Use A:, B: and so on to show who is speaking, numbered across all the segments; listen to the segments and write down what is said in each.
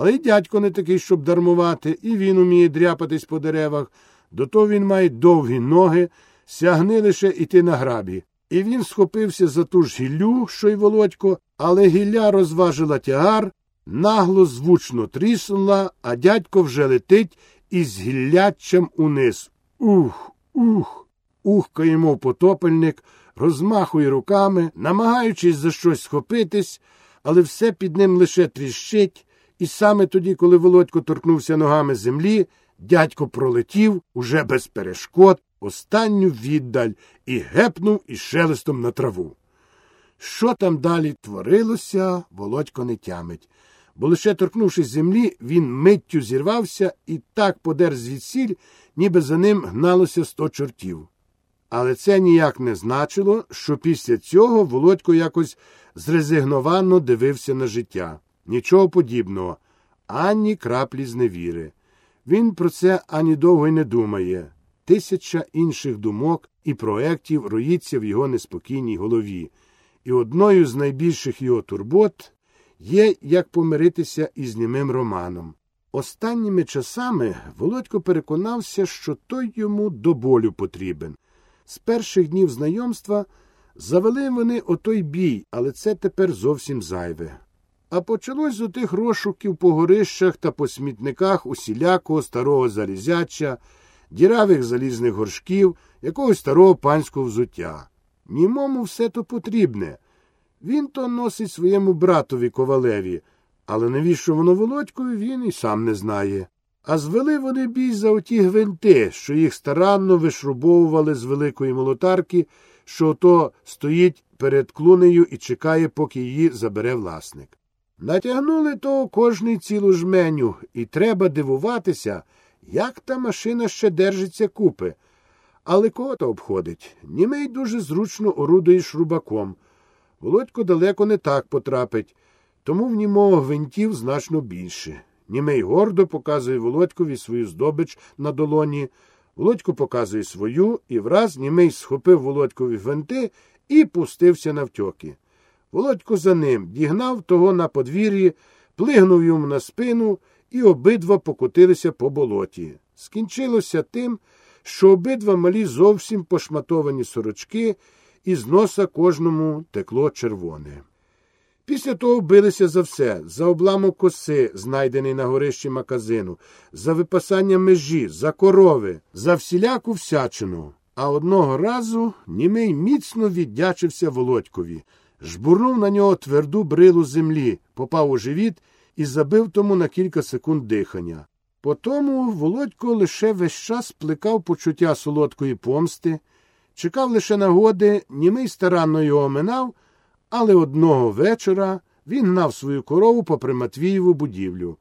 A: Але й дядько не такий, щоб дармувати, і він уміє дряпатись по деревах. До того він має довгі ноги, сягни лише іти на грабі. І він схопився за ту ж гіллю, що й володько, але гілля розважила тягар, нагло звучно тріснула, а дядько вже летить із гілляччям униз. Ух, ух. Ухкає, мов потопельник, розмахує руками, намагаючись за щось схопитись, але все під ним лише тріщить, і саме тоді, коли Володько торкнувся ногами землі, дядько пролетів уже без перешкод останню віддаль і гепнув із шелестом на траву. Що там далі творилося, Володько не тямить, бо лише торкнувшись землі, він миттю зірвався і так подер звідсіль, ніби за ним гналося сто чортів. Але це ніяк не значило, що після цього Володько якось зрезигновано дивився на життя. Нічого подібного, ані краплі зневіри. Він про це ані довго й не думає. Тисяча інших думок і проєктів роїться в його неспокійній голові, і одною з найбільших його турбот є як помиритися із німим романом. Останніми часами Володько переконався, що той йому до болю потрібен. З перших днів знайомства завели вони отой бій, але це тепер зовсім зайве. А почалось з отих розшуків по горищах та по смітниках усілякого старого залізяча, діравих залізних горшків, якогось старого панського взуття. Німому все то потрібне. Він то носить своєму братові ковалеві, але навіщо воно володькові, він і сам не знає. А звели вони бій за оті гвинти, що їх старанно вишрубовували з великої молотарки, що ото стоїть перед клунею і чекає, поки її забере власник. Натягнули того кожний цілу жменю, і треба дивуватися, як та машина ще держиться купи. Але кого то обходить? Німей дуже зручно орудує шрубаком. Володько далеко не так потрапить, тому в німого гвинтів значно більше. Німей гордо показує Володькові свою здобич на долоні. Володько показує свою, і враз німей схопив Володькові гвинти і пустився навтьоки. Володько за ним дігнав того на подвір'ї, плигнув йому на спину, і обидва покотилися по болоті. Скінчилося тим, що обидва малі зовсім пошматовані сорочки, і з носа кожному текло червоне. Після того билися за все за обламок коси, знайдений на горищі маказину, за випасання межі, за корови, за всіляку всячину. А одного разу німий міцно віддячився Володькові, жбурнув на нього тверду брилу землі, попав у живіт і забив тому на кілька секунд дихання. Потому Володько лише весь час плекав почуття солодкої помсти, чекав лише нагоди, німий старанно його оминав, але одного вечора він гнав свою корову попри Матвієву будівлю.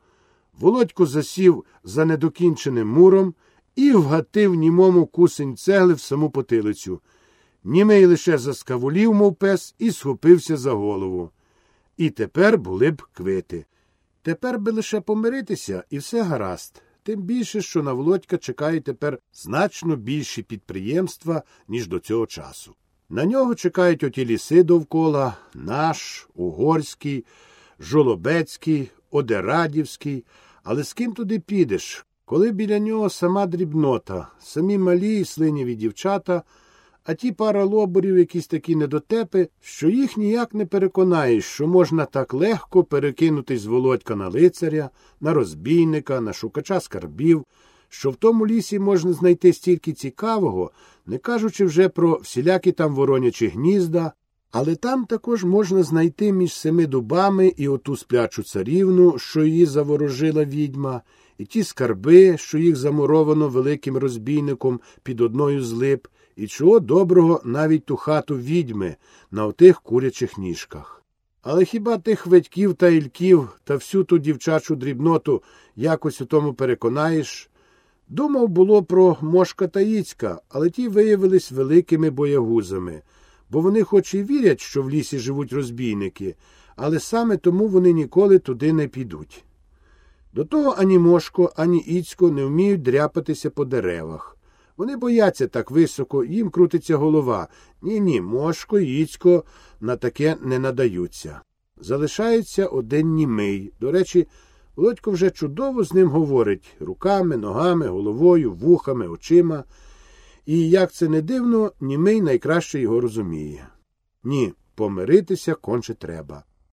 A: Володько засів за недокінченим муром і вгатив німому кусень цегли в саму потилицю. Німий лише заскавулів, мов пес, і схопився за голову. І тепер були б квити. Тепер би лише помиритися, і все гаразд. Тим більше, що на Володька чекають тепер значно більші підприємства, ніж до цього часу. На нього чекають оті ліси довкола наш, Угорський, Жолобецький, Одерадівський. Але з ким туди підеш? Коли біля нього сама дрібнота, самі малі і слиніві дівчата, а ті пара лобурів якісь такі недотепи, що їх ніяк не переконаєш, що можна так легко перекинутись з володька на лицаря, на розбійника, на шукача скарбів, що в тому лісі можна знайти стільки цікавого, не кажучи вже про всілякі там воронячі гнізда, але там також можна знайти між семи дубами і оту сплячу царівну, що її заворожила відьма, і ті скарби, що їх замуровано великим розбійником під одною з лип, і чого доброго навіть ту хату відьми на отих курячих ніжках. Але хіба тих ведьків та ільків та всю ту дівчачу дрібноту якось у тому переконаєш? Думав було про Мошка та Іцька, але ті виявились великими боягузами, бо вони хоч і вірять, що в лісі живуть розбійники, але саме тому вони ніколи туди не підуть. До того ані Мошко, ані Іцько не вміють дряпатися по деревах. Вони бояться так високо, їм крутиться голова. Ні, ні, Мошко, Іцько на таке не надаються. Залишається один німий. До речі, Володько вже чудово з ним говорить руками, ногами, головою, вухами, очима. І, як це не дивно, німий найкраще його розуміє. Ні, помиритися конче треба.